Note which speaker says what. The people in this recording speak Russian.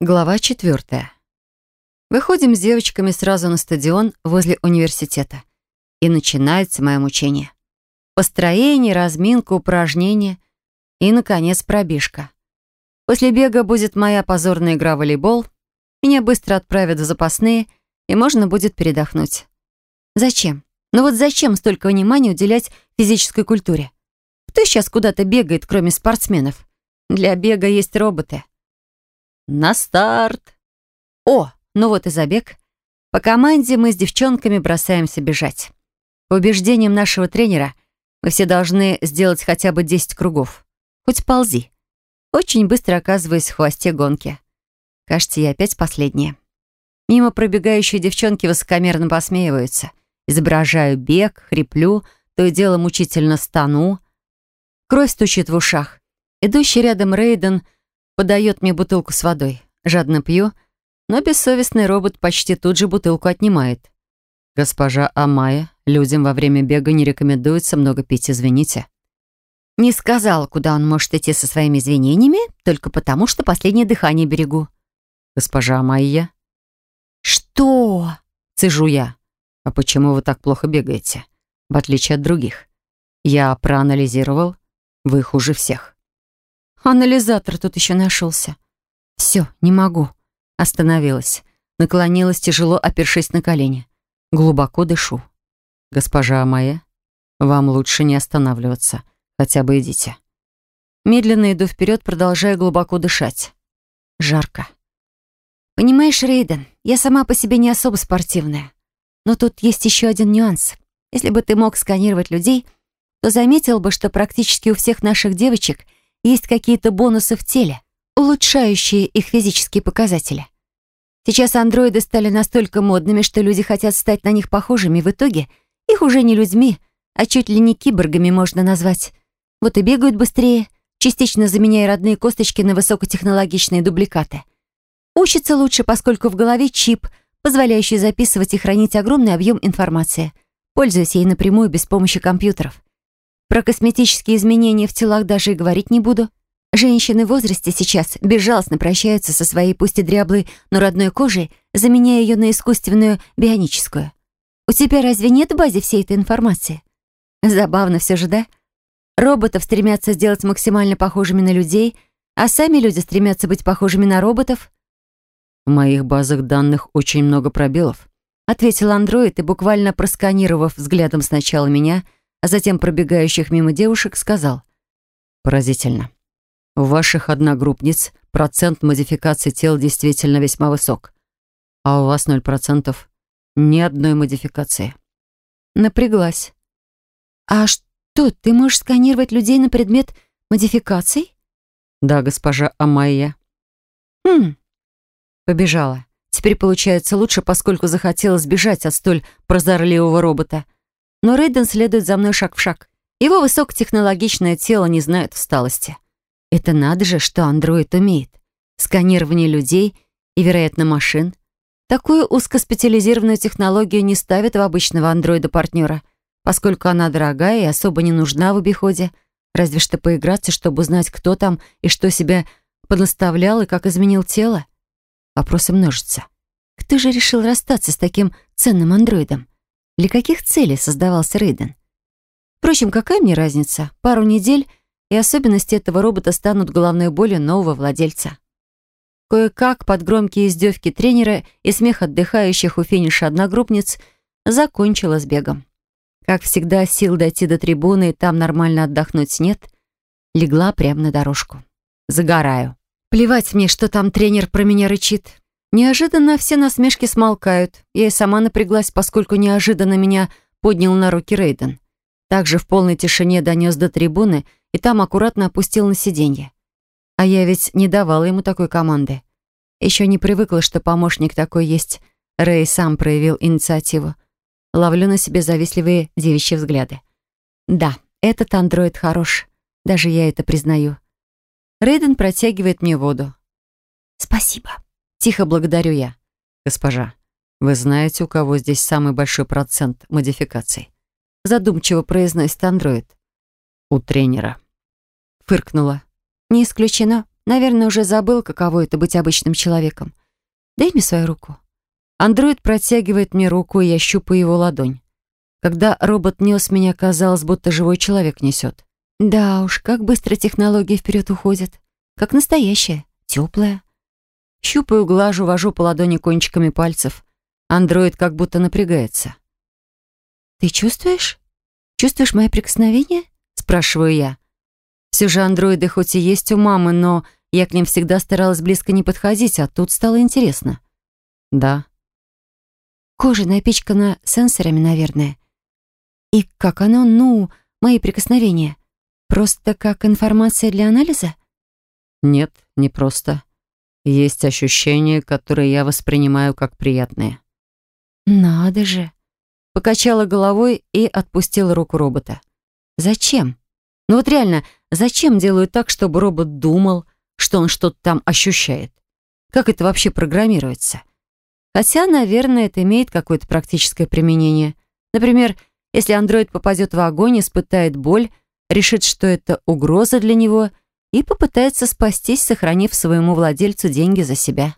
Speaker 1: Глава четвертая. Выходим с девочками сразу на стадион возле университета. И начинается мое мучение. Построение, разминка, упражнения и, наконец, пробежка. После бега будет моя позорная игра в волейбол. Меня быстро отправят в запасные, и можно будет передохнуть. Зачем? Ну вот зачем столько внимания уделять физической культуре? Кто сейчас куда-то бегает, кроме спортсменов? Для бега есть роботы. На старт! О, ну вот и забег. По команде мы с девчонками бросаемся бежать. По убеждениям нашего тренера, мы все должны сделать хотя бы 10 кругов. Хоть ползи. Очень быстро оказываюсь в хвосте гонки. Кажется, я опять последняя. Мимо пробегающие девчонки высокомерно посмеиваются. Изображаю бег, хриплю, то и дело мучительно стану. Кровь стучит в ушах. Идущий рядом Рейден — Подает мне бутылку с водой. Жадно пью, но бессовестный робот почти тут же бутылку отнимает. «Госпожа Амая, людям во время бега не рекомендуется много пить, извините». Не сказал, куда он может идти со своими извинениями, только потому, что последнее дыхание берегу. «Госпожа Амайя». «Что?» — цежу я. «А почему вы так плохо бегаете, в отличие от других? Я проанализировал, вы хуже всех». Анализатор тут еще нашелся. Все, не могу. Остановилась. Наклонилась, тяжело опершись на колени. Глубоко дышу. «Госпожа моя, вам лучше не останавливаться. Хотя бы идите». Медленно иду вперед, продолжая глубоко дышать. Жарко. «Понимаешь, Рейден, я сама по себе не особо спортивная. Но тут есть еще один нюанс. Если бы ты мог сканировать людей, то заметил бы, что практически у всех наших девочек — есть какие-то бонусы в теле, улучшающие их физические показатели. Сейчас андроиды стали настолько модными, что люди хотят стать на них похожими. В итоге их уже не людьми, а чуть ли не киборгами можно назвать. Вот и бегают быстрее, частично заменяя родные косточки на высокотехнологичные дубликаты. Учатся лучше, поскольку в голове чип, позволяющий записывать и хранить огромный объем информации, пользуясь ей напрямую без помощи компьютеров. Про косметические изменения в телах даже и говорить не буду. Женщины в возрасте сейчас безжалостно прощаются со своей пусть и дряблой, но родной кожей, заменяя ее на искусственную бионическую. У тебя разве нет в базе всей этой информации? Забавно все же, да? Роботов стремятся сделать максимально похожими на людей, а сами люди стремятся быть похожими на роботов.
Speaker 2: В моих базах данных очень много пробелов,
Speaker 1: ответил андроид и, буквально просканировав взглядом сначала меня, — а затем пробегающих мимо девушек, сказал.
Speaker 2: «Поразительно. У ваших одногруппниц процент модификации тел действительно весьма высок, а у вас ноль процентов ни одной модификации».
Speaker 1: Напряглась. «А что, ты можешь сканировать людей на предмет модификаций?»
Speaker 2: «Да, госпожа Амайя».
Speaker 1: «Хм». Побежала. Теперь получается лучше, поскольку захотела сбежать от столь прозорливого робота — но Рейден следует за мной шаг в шаг. Его высокотехнологичное тело не знает усталости. Это надо же, что андроид умеет. Сканирование людей и, вероятно, машин. Такую узкоспециализированную технологию не ставят в обычного андроида-партнера, поскольку она дорогая и особо не нужна в обиходе, разве что поиграться, чтобы узнать, кто там и что себя поднаставлял и как изменил тело. Вопросы множатся. Кто же решил расстаться с таким ценным андроидом? Для каких целей создавался Рейден? Впрочем, какая мне разница? Пару недель, и особенности этого робота станут головной болью нового владельца. Кое-как под громкие издевки тренера и смех отдыхающих у финиша одногруппниц закончила с бегом. Как всегда, сил дойти до трибуны и там нормально отдохнуть нет, легла прямо на дорожку. Загораю. Плевать мне, что там тренер про меня рычит. Неожиданно все насмешки смолкают. Я и сама напряглась, поскольку неожиданно меня поднял на руки Рейден. Также в полной тишине донес до трибуны и там аккуратно опустил на сиденье. А я ведь не давала ему такой команды. Еще не привыкла, что помощник такой есть. Рэй сам проявил инициативу. Ловлю на себе завистливые девичьи взгляды. Да, этот андроид хорош. Даже я это признаю. Рейден протягивает мне воду. «Спасибо», Тихо благодарю я.
Speaker 2: Госпожа, вы знаете, у кого здесь самый большой процент модификаций?
Speaker 1: Задумчиво произносит андроид.
Speaker 2: У тренера.
Speaker 1: Фыркнула. Не исключено. наверное, уже забыл, каково это быть обычным человеком. Дай мне свою руку. Андроид протягивает мне руку, и я щупаю его ладонь. Когда робот нес меня, казалось, будто живой человек несет. Да уж, как быстро технологии вперед уходят. Как настоящая, теплая. Щупаю, глажу, вожу по ладони кончиками пальцев. Андроид как будто напрягается. «Ты чувствуешь? Чувствуешь мои прикосновения?» Спрашиваю я. Все же андроиды хоть и есть у мамы, но я к ним всегда старалась близко не подходить, а тут стало интересно.
Speaker 2: «Да»,
Speaker 1: Кожа напичкана сенсорами, наверное. И как оно, ну, мои прикосновения? Просто как информация для анализа?
Speaker 2: Нет, не просто. Есть ощущения, которые я воспринимаю как приятные.
Speaker 1: Надо же. Покачала головой и отпустила руку робота. Зачем? Ну вот реально, зачем делают так, чтобы робот думал, что он что-то там ощущает? Как это вообще программируется? Хотя, наверное, это имеет какое-то практическое применение. Например, если андроид попадет в огонь, испытает боль, решит, что это угроза для него и попытается спастись, сохранив своему владельцу деньги за себя.